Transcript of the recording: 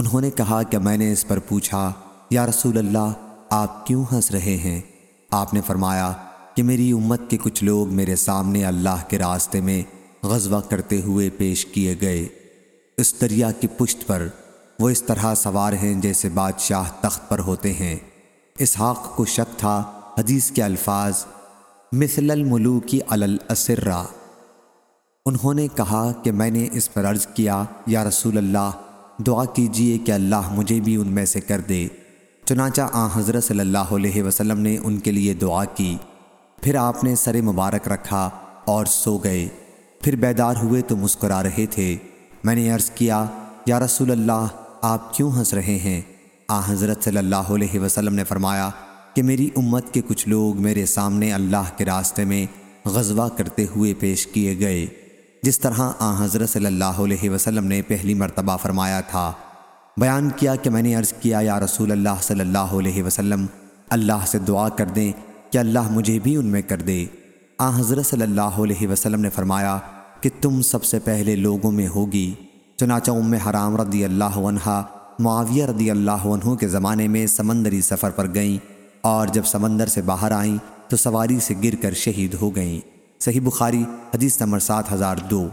انہوں نے کہا کہ میں نے اس پر پوچھا، یا رسول اللہ، آپ کیوں ہنس رہے ہیں؟ آپ نے فرمایا کہ میری امت کے کچھ لوگ میرے سامنے اللہ کے راستے میں غزوہ کرتے ہوئے پیش کیے گئے۔ اس دریا کی پشت پر وہ اس طرح سوار ہیں جیسے بادشاہ تخت پر ہوتے ہیں۔ اسحاق کو شک تھا، حدیث کے الفاظ، مثل الملوکی علی الاسرہ انہوں نے کہا کہ میں نے اس پر دعا کیجیے کہ اللہ مجھے بھی ان میں سے کر دے۔ چنانچہ آ حضرت صلی اللہ علیہ وسلم نے ان کے لیے دعا کی۔ پھر آپ نے سر مبارک رکھا اور سو گئے۔ پھر بیدار ہوئے تو مسکرا رہے تھے۔ میں نے عرض کیا، یا رسول اللہ، آپ کیوں ہنس رہے ہیں؟ آ حضرت صلی اللہ علیہ وسلم نے فرمایا کہ میری امت کے کچھ لوگ میرے سامنے اللہ کے راستے میں غزوا کرتے ہوئے پیش کیے گئے۔ جس طرح آ حضرت صلی اللہ علیہ وسلم نے پہلی مرتبہ فرمایا تھا، بیان کیا کہ میں نے عرض کیا، یا رسول اللہ صلی اللہ علیہ وسلم، اللہ سے دعا کر دیں کہ اللہ مجھے بھی ان میں کر دے۔ آ حضرت صلی اللہ علیہ وسلم نے فرمایا کہ تم سب سے پہلے لوگوں میں ہوگی، چنانچہ ام حرام رضی اللہ عنہ معاویہ رضی اللہ عنہ کے زمانے میں سمندری سفر پر گئیں اور جب سمندر سے باہر آئیں تو سواری سے گر کر شہید ہو گئیں۔ صحیح بخاری حدیث گئیں سات ہزار دو۔